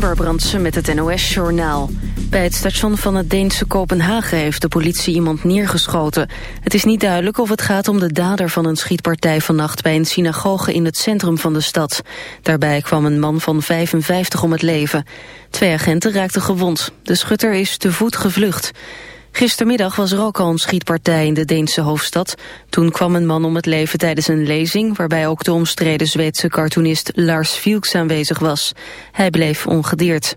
Amber Brandsen met het NOS-journaal. Bij het station van het Deense Kopenhagen heeft de politie iemand neergeschoten. Het is niet duidelijk of het gaat om de dader van een schietpartij vannacht... bij een synagoge in het centrum van de stad. Daarbij kwam een man van 55 om het leven. Twee agenten raakten gewond. De schutter is te voet gevlucht. Gistermiddag was er ook al een schietpartij in de Deense hoofdstad. Toen kwam een man om het leven tijdens een lezing... waarbij ook de omstreden Zweedse cartoonist Lars Vilks aanwezig was. Hij bleef ongedeerd.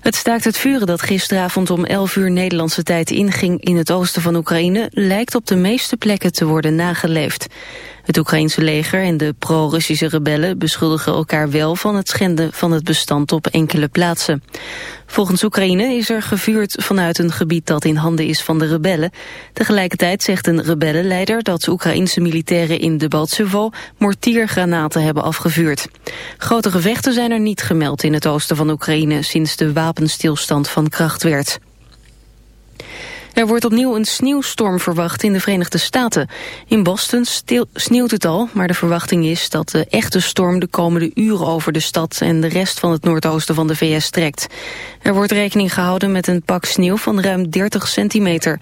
Het staakt het vuren dat gisteravond om 11 uur Nederlandse tijd inging in het oosten van Oekraïne lijkt op de meeste plekken te worden nageleefd. Het Oekraïense leger en de pro-Russische rebellen beschuldigen elkaar wel van het schenden van het bestand op enkele plaatsen. Volgens Oekraïne is er gevuurd vanuit een gebied dat in handen is van de rebellen. Tegelijkertijd zegt een rebellenleider dat Oekraïense militairen in de Baltsevo mortiergranaten hebben afgevuurd. Grote gevechten zijn er niet gemeld in het oosten van Oekraïne sinds de wapenstilstand van kracht werd. Er wordt opnieuw een sneeuwstorm verwacht in de Verenigde Staten. In Boston sneeuwt het al, maar de verwachting is dat de echte storm de komende uren over de stad en de rest van het noordoosten van de VS trekt. Er wordt rekening gehouden met een pak sneeuw van ruim 30 centimeter.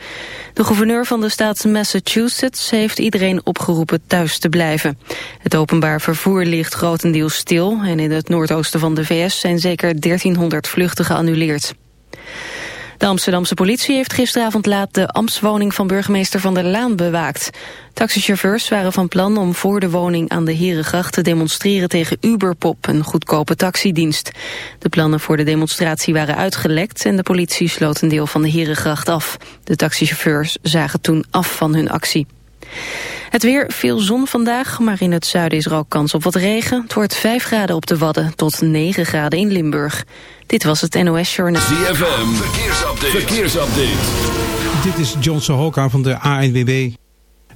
De gouverneur van de staat Massachusetts heeft iedereen opgeroepen thuis te blijven. Het openbaar vervoer ligt grotendeels stil en in het noordoosten van de VS zijn zeker 1300 vluchten geannuleerd. De Amsterdamse politie heeft gisteravond laat de ambtswoning van burgemeester Van der Laan bewaakt. Taxichauffeurs waren van plan om voor de woning aan de Herengracht te demonstreren tegen Uberpop, een goedkope taxidienst. De plannen voor de demonstratie waren uitgelekt en de politie sloot een deel van de Herengracht af. De taxichauffeurs zagen toen af van hun actie. Het weer, veel zon vandaag, maar in het zuiden is er ook kans op wat regen. Het wordt 5 graden op de Wadden tot 9 graden in Limburg. Dit was het NOS Journal. ZFM, verkeersupdate. verkeersupdate. Dit is John Sohoka van de ANWB.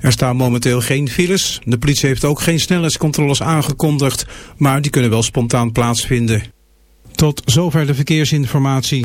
Er staan momenteel geen files. De politie heeft ook geen snelheidscontroles aangekondigd, maar die kunnen wel spontaan plaatsvinden. Tot zover de verkeersinformatie.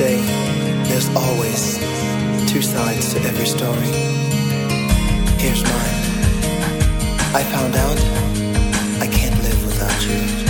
Say there's always two sides to every story. Here's mine. I found out I can't live without you.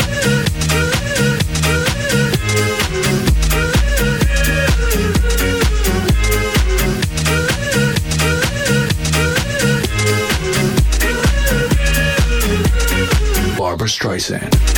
I've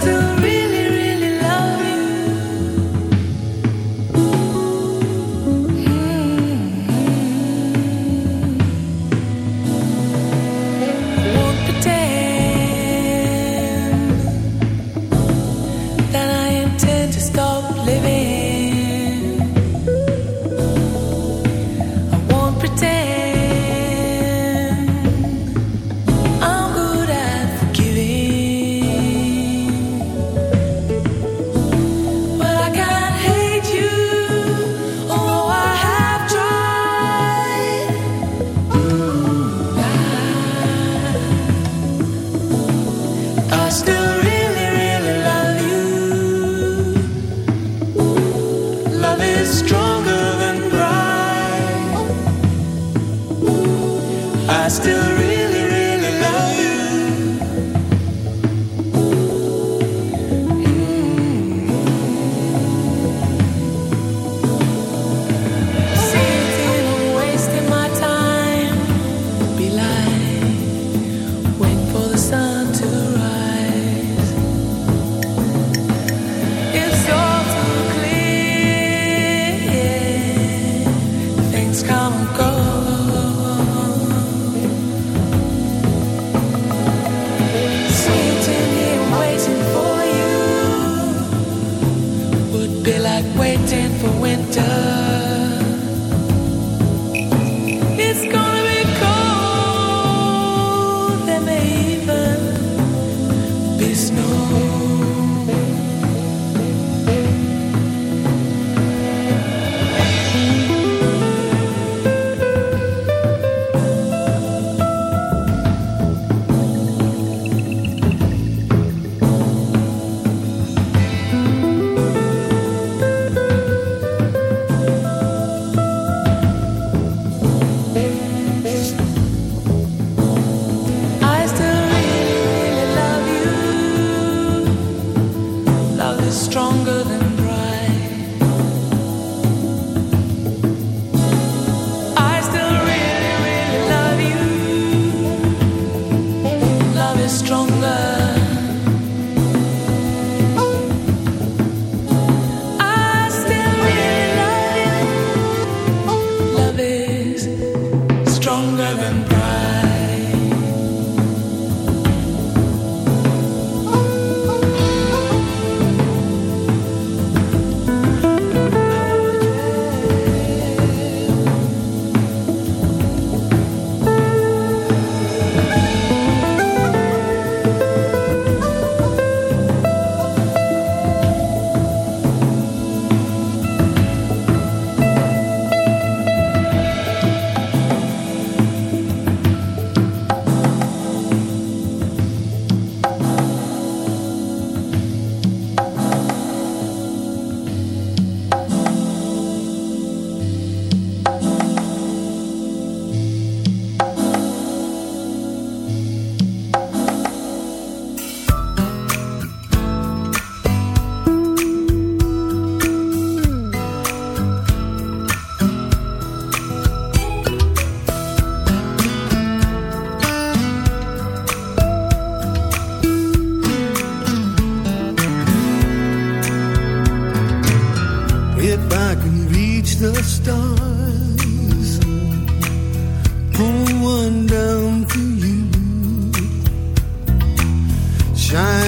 still real the stars pull one down to you. Shine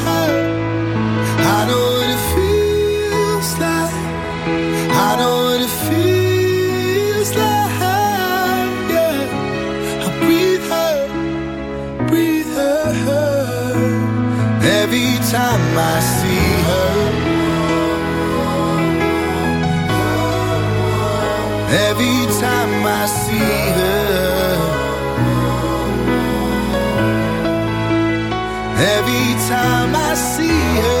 Every time I see her.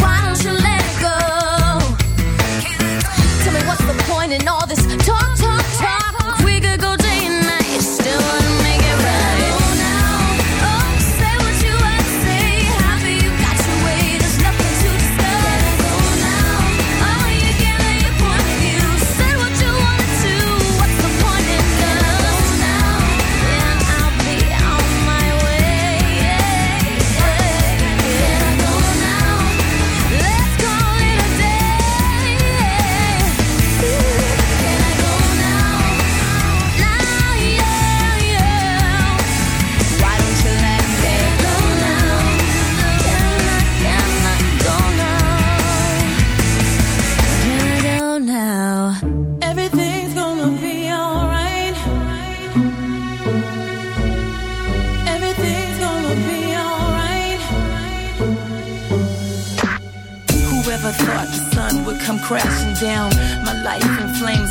why